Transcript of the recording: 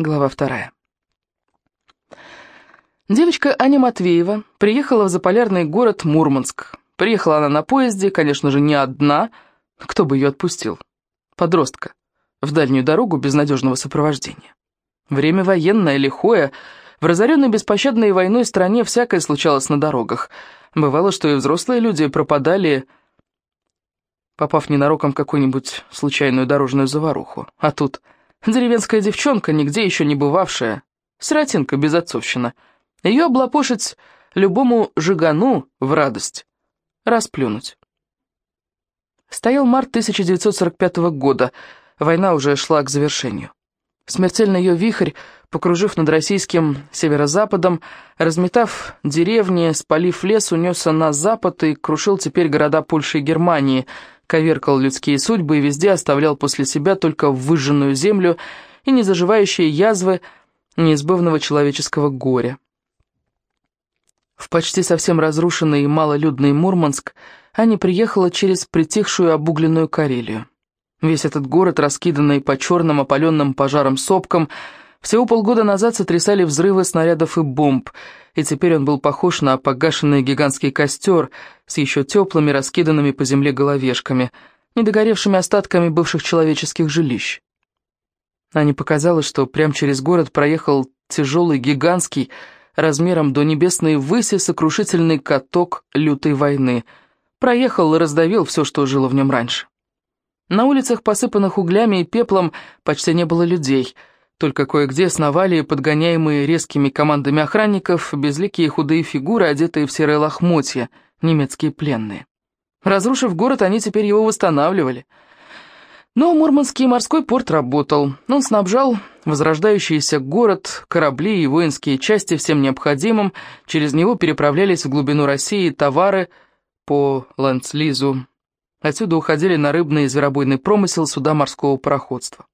Глава вторая. Девочка Аня Матвеева приехала в заполярный город Мурманск. Приехала она на поезде, конечно же, не одна. Кто бы ее отпустил? Подростка. В дальнюю дорогу без надежного сопровождения. Время военное, лихое. В разоренной беспощадной войной стране всякое случалось на дорогах. Бывало, что и взрослые люди пропадали попав ненароком в какую-нибудь случайную дорожную заваруху. А тут деревенская девчонка, нигде еще не бывавшая, сиротинка безотцовщина. Ее облапошить любому жигану в радость, расплюнуть. Стоял март 1945 года, война уже шла к завершению. Смертельный ее вихрь, покружив над российским северо-западом, разметав деревни, спалив лес, унесся на запад и крушил теперь города Польши и Германии, коверкал людские судьбы и везде оставлял после себя только выжженную землю и незаживающие язвы неизбывного человеческого горя. В почти совсем разрушенный и малолюдный Мурманск Аня приехала через притихшую обугленную Карелию. Весь этот город, раскиданный по черным опаленным пожаром сопкам, всего полгода назад сотрясали взрывы снарядов и бомб, и теперь он был похож на погашенный гигантский костер с еще теплыми, раскиданными по земле головешками, недогоревшими остатками бывших человеческих жилищ. Ане показалось, что прямо через город проехал тяжелый, гигантский, размером до небесной выси сокрушительный каток лютой войны. Проехал и раздавил все, что жило в нем раньше. На улицах, посыпанных углями и пеплом, почти не было людей — только кое-где сновали подгоняемые резкими командами охранников, безликие худые фигуры, одетые в серые лохмотья, немецкие пленные. Разрушив город, они теперь его восстанавливали. Но Мурманский морской порт работал. Он снабжал возрождающийся город, корабли и воинские части всем необходимым, через него переправлялись в глубину России товары по Ланцлизу. Отсюда уходили на рыбный и зверобойный промысел суда морского пароходства.